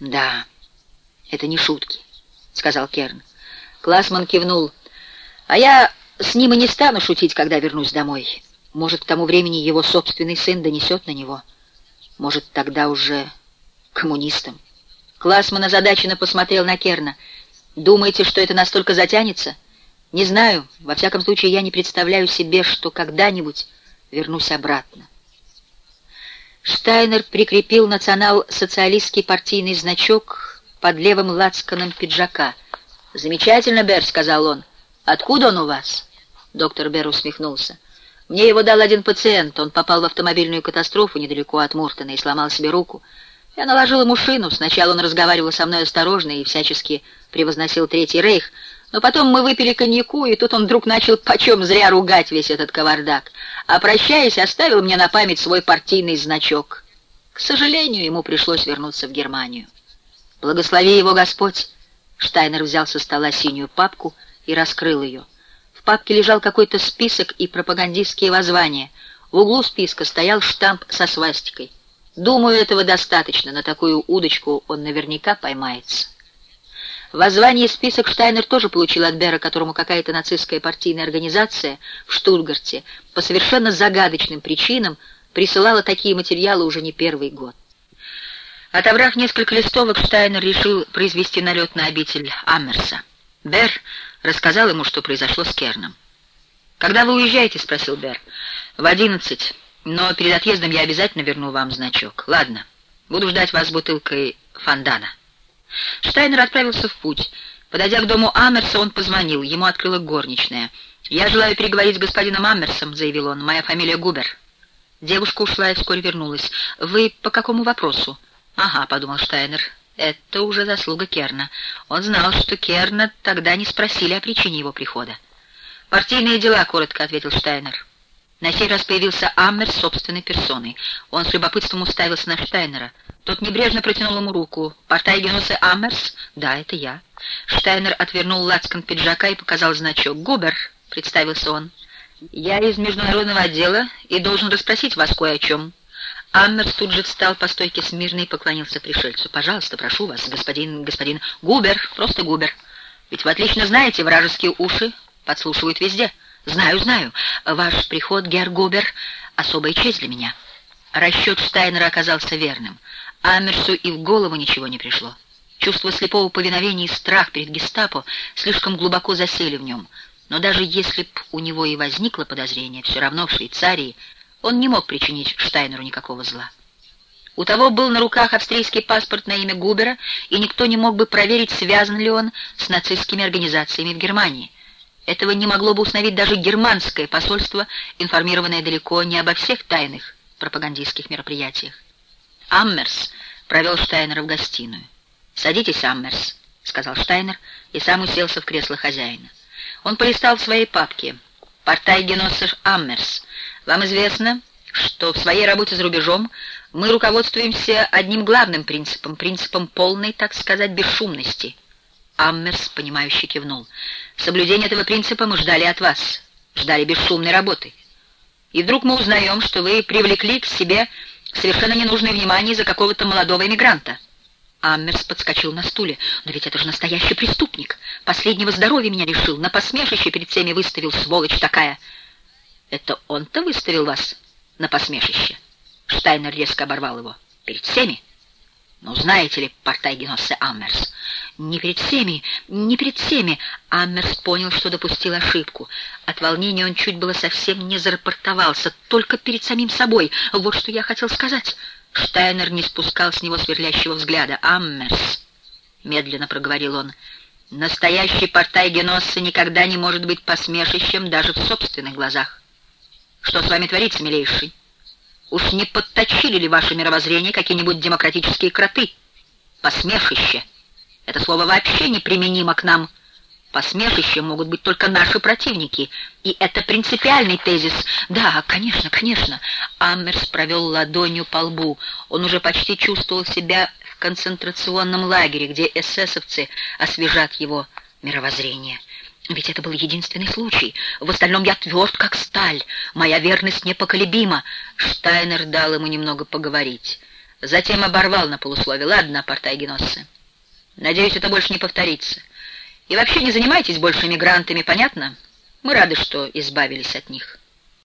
Да, это не шутки, сказал Керн. Классман кивнул. А я с ним и не стану шутить, когда вернусь домой. Может, к тому времени его собственный сын донесет на него. Может, тогда уже коммунистом. Классман озадаченно посмотрел на Керна. «Думаете, что это настолько затянется?» «Не знаю. Во всяком случае, я не представляю себе, что когда-нибудь вернусь обратно». Штайнер прикрепил национал-социалистский партийный значок под левым лацканом пиджака. «Замечательно, Бер», — сказал он. «Откуда он у вас?» Доктор Бер усмехнулся. «Мне его дал один пациент. Он попал в автомобильную катастрофу недалеко от Муртона и сломал себе руку. Я наложил ему шину. Сначала он разговаривал со мной осторожно и всячески превозносил Третий Рейх, но потом мы выпили коньяку, и тут он вдруг начал почем зря ругать весь этот кавардак. А прощаясь, оставил мне на память свой партийный значок. К сожалению, ему пришлось вернуться в Германию. «Благослови его Господь!» Штайнер взял со стола синюю папку и раскрыл ее. В папке лежал какой-то список и пропагандистские воззвания. В углу списка стоял штамп со свастикой. Думаю, этого достаточно. На такую удочку он наверняка поймается. Воззвание список Штайнер тоже получил от Бера, которому какая-то нацистская партийная организация в Штутгарте по совершенно загадочным причинам присылала такие материалы уже не первый год. Отобрав несколько листовок, Штайнер решил произвести налет на обитель Аммерса. Бер рассказал ему, что произошло с Керном. «Когда вы уезжаете?» — спросил Бер. «В одиннадцать, но перед отъездом я обязательно верну вам значок. Ладно, буду ждать вас с бутылкой фондана». Штайнер отправился в путь. Подойдя к дому Аммерса, он позвонил. Ему открыла горничная. «Я желаю переговорить с господином Аммерсом», — заявил он. «Моя фамилия Губер». Девушка ушла и вскоре вернулась. «Вы по какому вопросу?» «Ага», — подумал Штайнер. «Это уже заслуга Керна. Он знал, что Керна тогда не спросили о причине его прихода». «Партийные дела», — коротко ответил Штайнер. На сей раз появился Аммер собственной персоной. Он с любопытством уставился на Штайнера. Тот небрежно протянул ему руку. «Портай Генуса Аммерс?» «Да, это я». Штайнер отвернул лацкан пиджака и показал значок. «Губер», — представился он. «Я из международного отдела и должен расспросить вас кое о чем». Аммерс тут же встал по стойке смирно и поклонился пришельцу. «Пожалуйста, прошу вас, господин, господин Губер, просто Губер. Ведь вы отлично знаете, вражеские уши подслушивают везде». «Знаю, знаю. Ваш приход, Герр Губер, особая честь для меня». Расчет Штайнера оказался верным. Амерсу и в голову ничего не пришло. Чувство слепого повиновения и страх перед гестапо слишком глубоко засели в нем. Но даже если б у него и возникло подозрение, все равно в Швейцарии он не мог причинить Штайнеру никакого зла. У того был на руках австрийский паспорт на имя Губера, и никто не мог бы проверить, связан ли он с нацистскими организациями в Германии. Этого не могло бы установить даже германское посольство, информированное далеко не обо всех тайных пропагандистских мероприятиях. Аммерс провел Штайнера в гостиную. «Садитесь, Аммерс», — сказал Штайнер, и сам уселся в кресло хозяина. Он полистал в своей папке. «Портай Аммерс, вам известно, что в своей работе за рубежом мы руководствуемся одним главным принципом, принципом полной, так сказать, бесшумности». Аммерс, понимающе кивнул. «В соблюдении этого принципа мы ждали от вас, ждали бесшумной работы. И вдруг мы узнаем, что вы привлекли к себе Совершенно ненужное внимание за какого-то молодого эмигранта. Аммерс подскочил на стуле. «Но ведь это же настоящий преступник. Последнего здоровья меня лишил. На посмешище перед всеми выставил, сволочь такая». «Это он-то выставил вас на посмешище?» Штайнер резко оборвал его. «Перед всеми?» «Ну, знаете ли, портай Геноссе Аммерс, не перед всеми, не перед всеми!» Аммерс понял, что допустил ошибку. От волнения он чуть было совсем не зарапортовался, только перед самим собой. Вот что я хотел сказать. Штайнер не спускал с него сверлящего взгляда. «Аммерс», — медленно проговорил он, — «настоящий портай Геноссе никогда не может быть посмешищем даже в собственных глазах. Что с вами творится, милейший?» Уж не подточили ли ваше мировоззрение какие-нибудь демократические кроты? Посмешище. Это слово вообще неприменимо к нам. Посмешище могут быть только наши противники. И это принципиальный тезис. Да, конечно, конечно. Аммерс провел ладонью по лбу. Он уже почти чувствовал себя в концентрационном лагере, где эсэсовцы освежат его мировоззрение. Ведь это был единственный случай. В остальном я тверд, как сталь. Моя верность непоколебима. Штайнер дал ему немного поговорить. Затем оборвал на полуслове. «Ладно, портай геноссы. Надеюсь, это больше не повторится. И вообще не занимайтесь больше мигрантами, понятно? Мы рады, что избавились от них».